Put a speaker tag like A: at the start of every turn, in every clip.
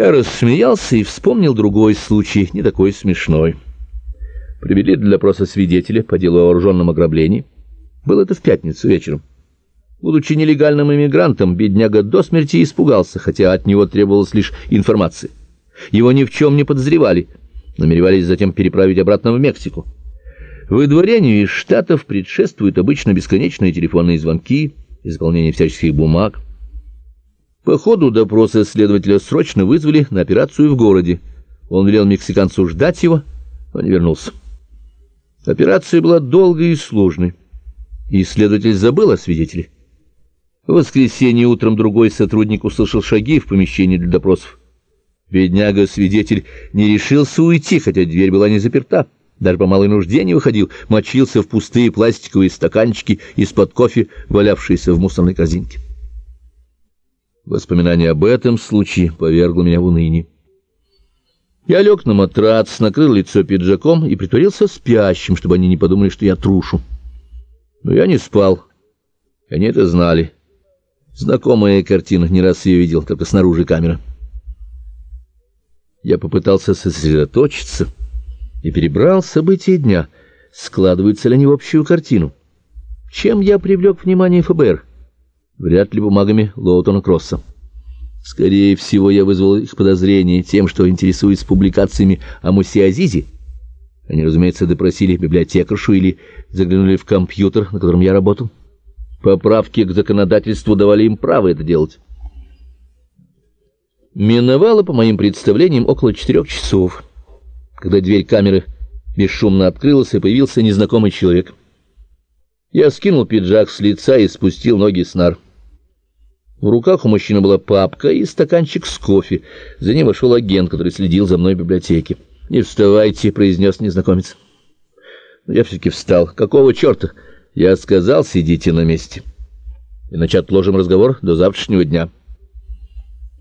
A: Я рассмеялся и вспомнил другой случай, не такой смешной. Привели для допроса свидетеля по делу о вооруженном ограблении. Было это в пятницу вечером. Будучи нелегальным иммигрантом, бедняга до смерти испугался, хотя от него требовалась лишь информация. Его ни в чем не подозревали, намеревались затем переправить обратно в Мексику. Выдворению из Штатов предшествуют обычно бесконечные телефонные звонки, исполнение всяческих бумаг. По ходу допроса следователя срочно вызвали на операцию в городе. Он велел мексиканцу ждать его, но не вернулся. Операция была долгой и сложной, и следователь забыл о свидетеле. В воскресенье утром другой сотрудник услышал шаги в помещении для допросов. Бедняга-свидетель не решился уйти, хотя дверь была не заперта. Даже по малой нужде не выходил, мочился в пустые пластиковые стаканчики из-под кофе, валявшиеся в мусорной корзинке. Воспоминание об этом случае повергло меня в уныние. Я лег на матрац, накрыл лицо пиджаком и притворился спящим, чтобы они не подумали, что я трушу. Но я не спал. Они это знали. Знакомая картина, не раз ее видел, только снаружи камеры. Я попытался сосредоточиться и перебрал события дня. Складываются ли они в общую картину? Чем я привлек внимание ФБР? Вряд ли бумагами Лоутона Кросса. Скорее всего, я вызвал их подозрение тем, что интересуюсь публикациями о Мусе Азизе. Они, разумеется, допросили библиотекаршу или заглянули в компьютер, на котором я работал. Поправки к законодательству давали им право это делать. Миновало, по моим представлениям, около четырех часов, когда дверь камеры бесшумно открылась, и появился незнакомый человек. Я скинул пиджак с лица и спустил ноги с нар. В руках у мужчины была папка и стаканчик с кофе. За ним вошел агент, который следил за мной в библиотеке. «Не вставайте», — произнес незнакомец. Но я все-таки встал. «Какого черта?» Я сказал, сидите на месте. Иначе отложим разговор до завтрашнего дня.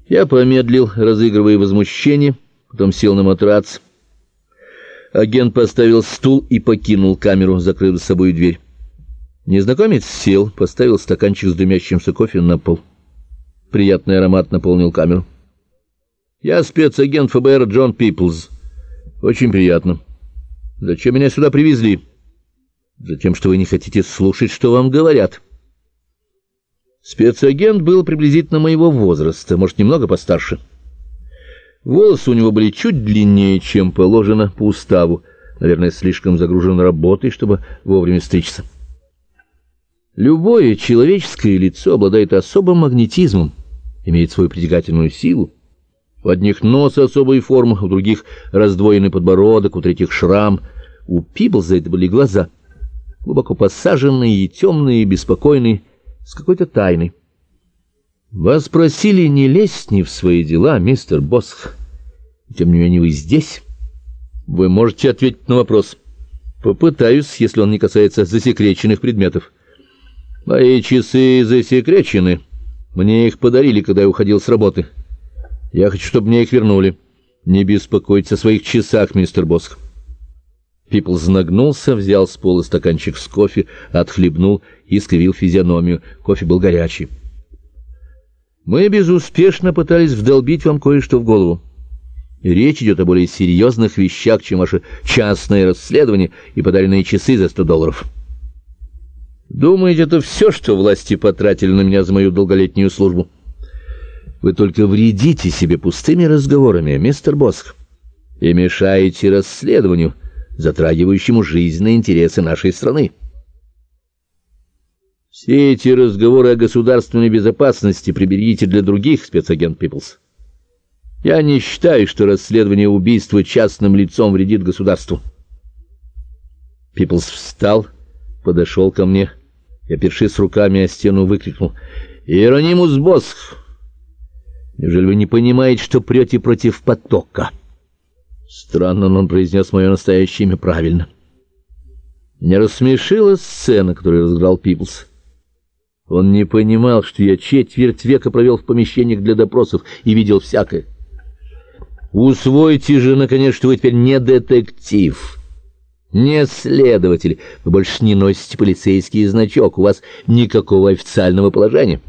A: Я помедлил, разыгрывая возмущение, потом сел на матрац. Агент поставил стул и покинул камеру, закрыв за собой дверь. Незнакомец сел, поставил стаканчик с дымящимся кофе на пол. Приятный аромат наполнил камеру. «Я спецагент ФБР Джон Пиплз. Очень приятно. Зачем меня сюда привезли?» «Затем, что вы не хотите слушать, что вам говорят». Спецагент был приблизительно моего возраста, может, немного постарше. Волосы у него были чуть длиннее, чем положено по уставу, наверное, слишком загружен работой, чтобы вовремя стричься. Любое человеческое лицо обладает особым магнетизмом, имеет свою притягательную силу. У одних нос особой формы, у других раздвоенный подбородок, у третьих шрам. У Пиблза это были глаза, глубоко посаженные и темные, беспокойные, с какой-то тайной. Вас просили не лезть не в свои дела, мистер Босх. Тем не менее вы здесь. Вы можете ответить на вопрос. Попытаюсь, если он не касается засекреченных предметов. Мои часы засекречены. Мне их подарили, когда я уходил с работы. Я хочу, чтобы мне их вернули. Не беспокойтесь о своих часах, мистер Босх. Пиплз нагнулся, взял с пола стаканчик с кофе, отхлебнул и скривил физиономию. Кофе был горячий. Мы безуспешно пытались вдолбить вам кое-что в голову. Речь идет о более серьезных вещах, чем ваше частное расследование и подаренные часы за сто долларов. Думаете, это все, что власти потратили на меня за мою долголетнюю службу? Вы только вредите себе пустыми разговорами, мистер Босх, и мешаете расследованию, затрагивающему жизненные интересы нашей страны. Все эти разговоры о государственной безопасности приберите для других, спецагент Пиплс. Я не считаю, что расследование убийства частным лицом вредит государству. Пиплс встал, подошел ко мне. Я, перши с руками о стену, выкрикнул. «Иеронимус Босх! Неужели вы не понимаете, что прете против потока?» Странно, но он произнес мое настоящее имя правильно. Меня рассмешила сцена, которую разыграл Пиплс. Он не понимал, что я четверть века провел в помещениях для допросов и видел всякое. Усвойте же, наконец, что вы теперь не детектив, не следователь. Вы больше не носите полицейский значок, у вас никакого официального положения.